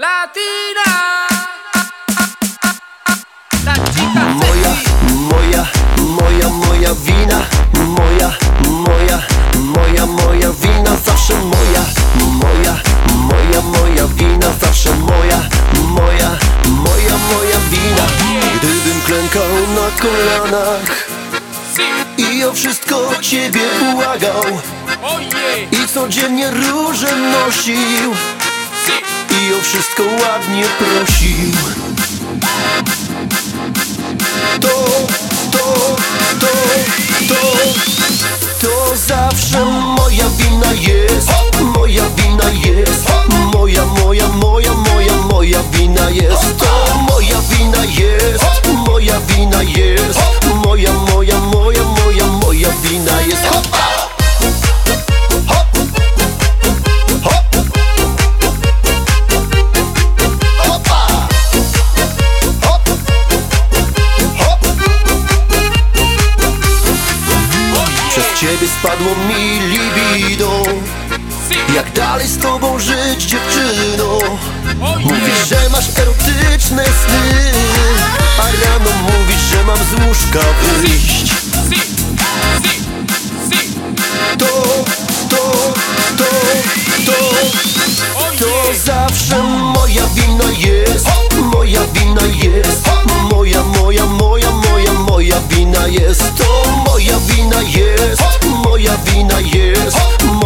Latina. Moja, moja, moja, moja wina Moja, moja, moja, moja wina Zawsze moja, moja, moja, moja wina Zawsze moja, moja, moja, moja wina Gdybym klękał na kolanach. I o wszystko Ciebie błagał. I codziennie róże nosił wszystko ładnie prosił To, to, to, to To zawsze moja wina jest. Moja wina jest. Moja, moja, moja, moja, moja wina jest. To moja wina jest. Moja wina jest spadło mi libido. Jak dalej z tobą żyć dziewczyno. Mówisz, że masz erotyczne sny A rano mówisz, że mam z łóżka wyjść. To, to, to, to To zawsze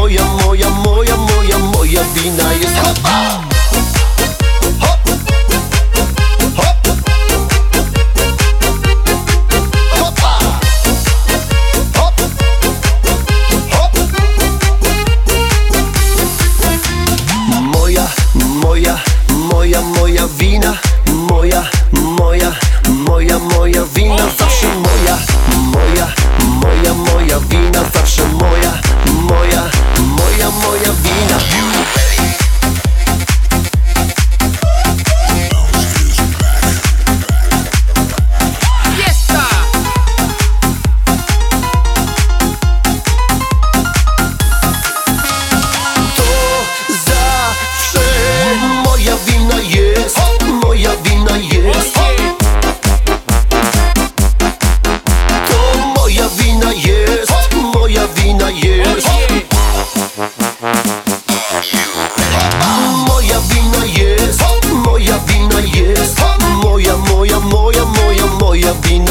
Moja, moja, moja, moja, moja wina jest Hopa! Moja, moja, moja, moja wina moja, moja,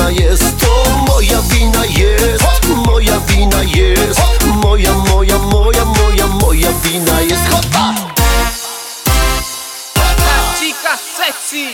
wina jest. To moja wina jest, moja wina jest. Moja, moja, moja, moja, moja wina jest. Chica sexy.